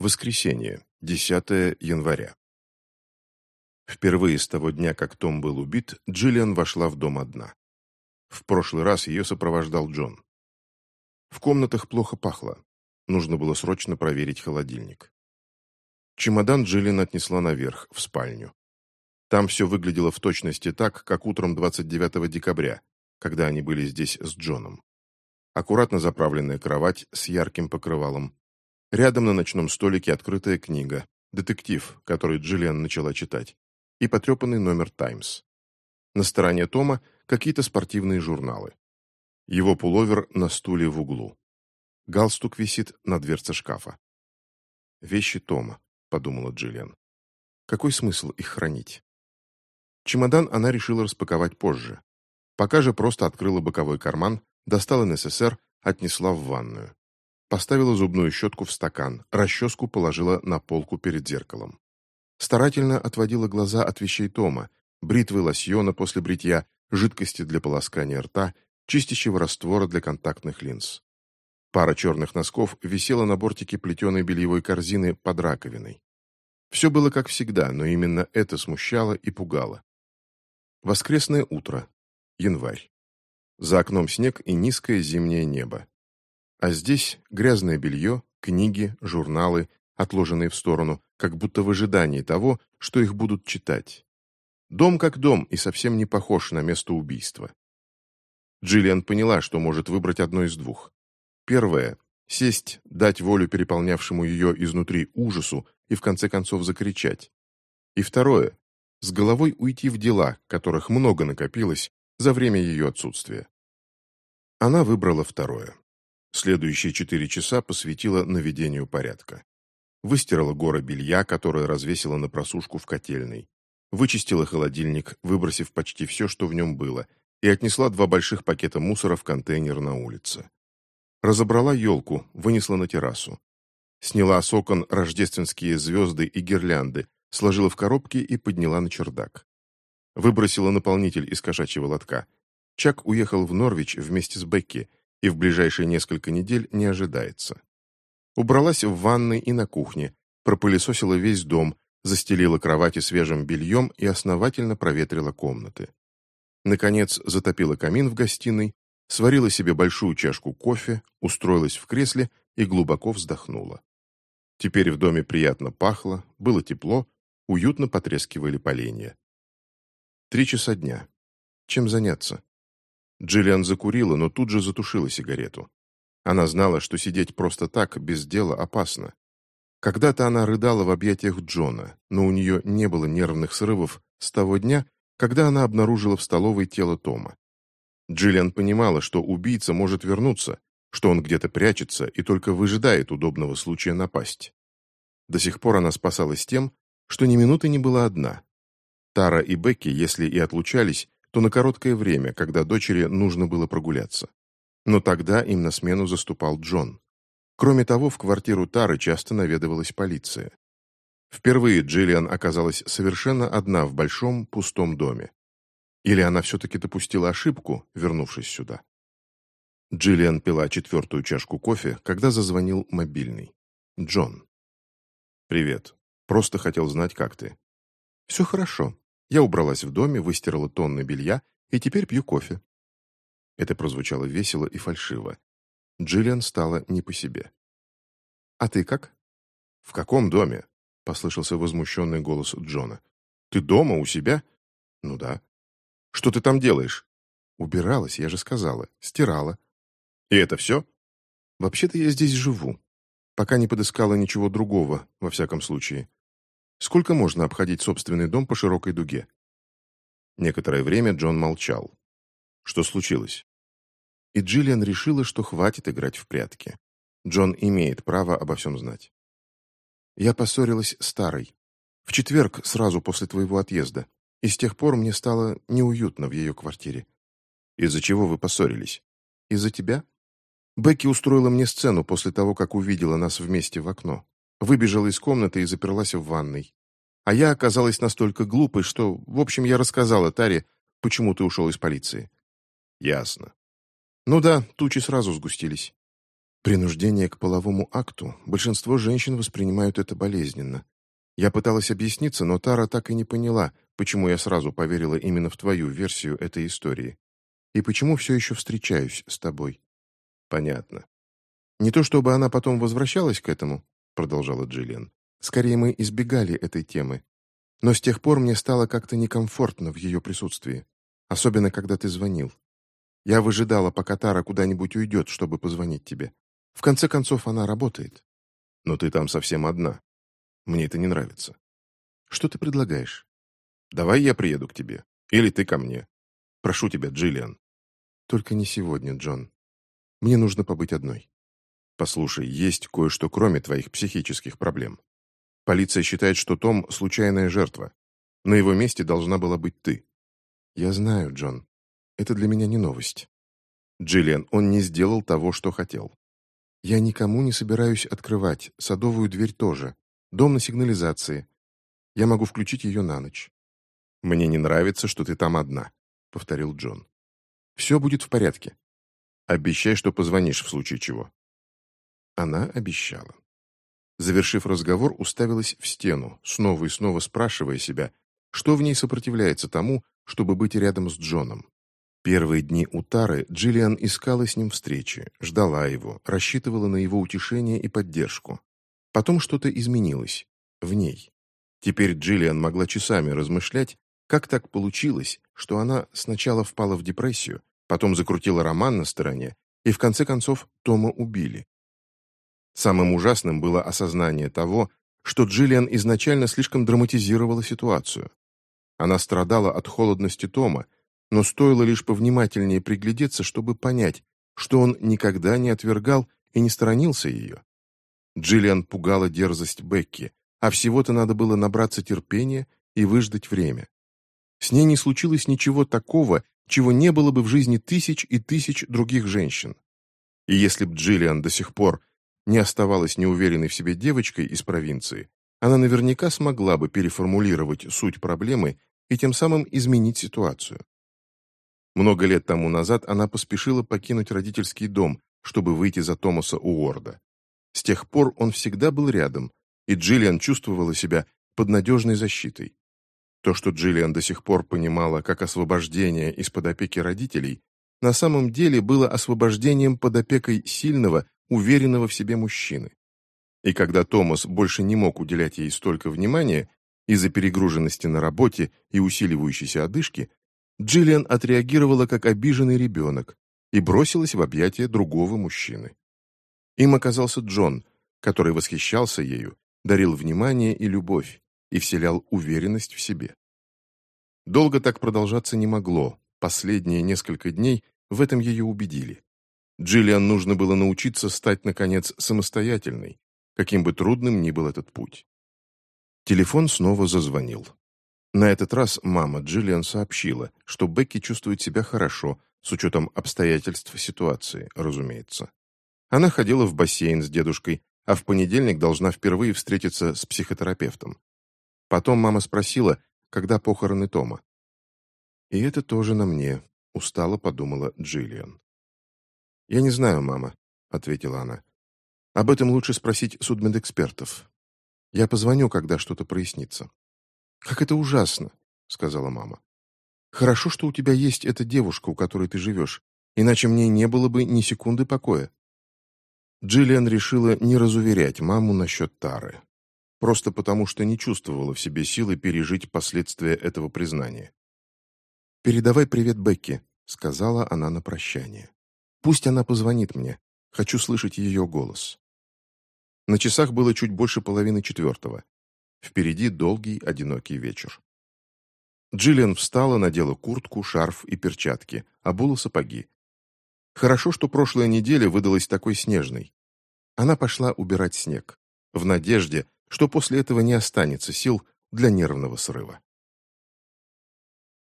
Воскресенье, 10 января. Впервые с того дня, как Том был убит, Джиллиан вошла в дом одна. В прошлый раз ее сопровождал Джон. В комнатах плохо пахло. Нужно было срочно проверить холодильник. Чемодан Джиллиан отнесла наверх, в спальню. Там все выглядело в точности так, как утром 29 декабря, когда они были здесь с Джоном. Аккуратно заправленная кровать с ярким покрывалом, Рядом на ночном столике открытая книга, детектив, который Джиллиан начала читать, и потрепанный номер «Таймс». На стороне Тома какие-то спортивные журналы. Его пуловер на стуле в углу. Галстук висит на дверце шкафа. «Вещи Тома», — подумала Джиллиан. «Какой смысл их хранить?» Чемодан она решила распаковать позже. Пока же просто открыла боковой карман, достала НССР, отнесла в ванную. Поставила зубную щетку в стакан, расческу положила на полку перед зеркалом. Старательно отводила глаза от вещей Тома, бритвы лосьона после бритья, жидкости для полоскания рта, чистящего раствора для контактных линз. Пара черных носков висела на бортике плетеной бельевой корзины под раковиной. Все было как всегда, но именно это смущало и пугало. Воскресное утро. Январь. За окном снег и низкое зимнее небо. А здесь грязное белье, книги, журналы, отложенные в сторону, как будто в ожидании того, что их будут читать. Дом как дом и совсем не похож на место убийства. Джиллиан поняла, что может выбрать одно из двух. Первое – сесть, дать волю переполнявшему ее изнутри ужасу и в конце концов закричать. И второе – с головой уйти в дела, которых много накопилось за время ее отсутствия. Она выбрала второе. Следующие четыре часа посвятила наведению порядка. Выстирала горы белья, которое развесила на просушку в котельной. Вычистила холодильник, выбросив почти все, что в нем было, и отнесла два больших пакета мусора в контейнер на улице. Разобрала елку, вынесла на террасу. Сняла с окон рождественские звезды и гирлянды, сложила в коробки и подняла на чердак. Выбросила наполнитель из кошачьего лотка. Чак уехал в Норвич вместе с Бекки – и в ближайшие несколько недель не ожидается. Убралась в ванной и на кухне, пропылесосила весь дом, застелила кровати свежим бельем и основательно проветрила комнаты. Наконец затопила камин в гостиной, сварила себе большую чашку кофе, устроилась в кресле и глубоко вздохнула. Теперь в доме приятно пахло, было тепло, уютно потрескивали поленья. Три часа дня. Чем заняться? Джиллиан закурила, но тут же затушила сигарету. Она знала, что сидеть просто так, без дела, опасно. Когда-то она рыдала в объятиях Джона, но у нее не было нервных срывов с того дня, когда она обнаружила в столовой тело Тома. Джиллиан понимала, что убийца может вернуться, что он где-то прячется и только выжидает удобного случая напасть. До сих пор она спасалась тем, что ни минуты не была одна. Тара и Бекки, если и отлучались, то на короткое время, когда дочери нужно было прогуляться. Но тогда им на смену заступал Джон. Кроме того, в квартиру Тары часто наведывалась полиция. Впервые Джиллиан оказалась совершенно одна в большом пустом доме. Или она все-таки допустила ошибку, вернувшись сюда? Джиллиан пила четвертую чашку кофе, когда зазвонил мобильный. Джон. «Привет. Просто хотел знать, как ты». «Все хорошо. Я убралась в доме, выстирала тонны белья и теперь пью кофе. Это прозвучало весело и фальшиво. Джиллиан стала не по себе. «А ты как?» «В каком доме?» — послышался возмущенный голос Джона. «Ты дома, у себя?» «Ну да». «Что ты там делаешь?» «Убиралась, я же сказала. Стирала». «И это все?» «Вообще-то я здесь живу. Пока не подыскала ничего другого, во всяком случае. Сколько можно обходить собственный дом по широкой дуге? Некоторое время Джон молчал. Что случилось? И Джиллиан решила, что хватит играть в прятки. Джон имеет право обо всем знать. Я поссорилась с Тарой. В четверг, сразу после твоего отъезда. И с тех пор мне стало неуютно в ее квартире. Из-за чего вы поссорились? Из-за тебя? Бекки устроила мне сцену после того, как увидела нас вместе в окно. Выбежала из комнаты и заперлась в ванной. А я оказалась настолько глупой, что, в общем, я рассказала Таре, почему ты ушел из полиции. Ясно. Ну да, тучи сразу сгустились. Принуждение к половому акту. Большинство женщин воспринимают это болезненно. Я пыталась объясниться, но Тара так и не поняла, почему я сразу поверила именно в твою версию этой истории. И почему все еще встречаюсь с тобой. Понятно. Не то чтобы она потом возвращалась к этому, продолжала Джиллиан. Скорее, мы избегали этой темы. Но с тех пор мне стало как-то некомфортно в ее присутствии. Особенно, когда ты звонил. Я выжидала, пока Тара куда-нибудь уйдет, чтобы позвонить тебе. В конце концов, она работает. Но ты там совсем одна. Мне это не нравится. Что ты предлагаешь? Давай я приеду к тебе. Или ты ко мне. Прошу тебя, Джиллиан. Только не сегодня, Джон. Мне нужно побыть одной. Послушай, есть кое-что кроме твоих психических проблем. Полиция считает, что Том – случайная жертва. На его месте должна была быть ты. Я знаю, Джон. Это для меня не новость. Джиллиан, он не сделал того, что хотел. Я никому не собираюсь открывать, садовую дверь тоже. Дом на сигнализации. Я могу включить ее на ночь. «Мне не нравится, что ты там одна», — повторил Джон. «Все будет в порядке. Обещай, что позвонишь в случае чего». Она обещала. Завершив разговор, уставилась в стену, снова и снова спрашивая себя, что в ней сопротивляется тому, чтобы быть рядом с Джоном. Первые дни у Тары Джиллиан искала с ним встречи, ждала его, рассчитывала на его утешение и поддержку. Потом что-то изменилось. В ней. Теперь Джиллиан могла часами размышлять, как так получилось, что она сначала впала в депрессию, потом закрутила роман на стороне, и в конце концов Тома убили. Самым ужасным было осознание того, что Джиллиан изначально слишком драматизировала ситуацию. Она страдала от холодности Тома, но стоило лишь повнимательнее приглядеться, чтобы понять, что он никогда не отвергал и не сторонился ее. Джиллиан пугала дерзость Бекки, а всего-то надо было набраться терпения и выждать время. С ней не случилось ничего такого, чего не было бы в жизни тысяч и тысяч других женщин. И если б Джиллиан до сих пор не оставалась неуверенной в себе девочкой из провинции, она наверняка смогла бы переформулировать суть проблемы и тем самым изменить ситуацию. Много лет тому назад она поспешила покинуть родительский дом, чтобы выйти за Томаса Уорда. С тех пор он всегда был рядом, и Джиллиан чувствовала себя под надежной защитой. То, что Джиллиан до сих пор понимала как освобождение из-под опеки родителей, на самом деле было освобождением под опекой сильного, уверенного в себе мужчины. И когда Томас больше не мог уделять ей столько внимания из-за перегруженности на работе и усиливающейся одышки, Джиллиан отреагировала как обиженный ребенок и бросилась в объятия другого мужчины. Им оказался Джон, который восхищался ею, дарил внимание и любовь и вселял уверенность в себе. Долго так продолжаться не могло, последние несколько дней в этом ее убедили. Джиллиан нужно было научиться стать, наконец, самостоятельной, каким бы трудным ни был этот путь. Телефон снова зазвонил. На этот раз мама Джиллиан сообщила, что Бекки чувствует себя хорошо, с учетом обстоятельств ситуации, разумеется. Она ходила в бассейн с дедушкой, а в понедельник должна впервые встретиться с психотерапевтом. Потом мама спросила, когда похороны Тома. «И это тоже на мне», — устало подумала Джиллиан. «Я не знаю, мама», — ответила она. «Об этом лучше спросить судмедэкспертов. Я позвоню, когда что-то прояснится». «Как это ужасно», — сказала мама. «Хорошо, что у тебя есть эта девушка, у которой ты живешь, иначе мне не было бы ни секунды покоя». Джиллиан решила не разуверять маму насчет Тары, просто потому что не чувствовала в себе силы пережить последствия этого признания. «Передавай привет Бекке», — сказала она на прощание. Пусть она позвонит мне. Хочу слышать ее голос. На часах было чуть больше половины четвертого. Впереди долгий, одинокий вечер. Джиллиан встала, надела куртку, шарф и перчатки, обула сапоги. Хорошо, что прошлая неделя выдалась такой снежной. Она пошла убирать снег, в надежде, что после этого не останется сил для нервного срыва.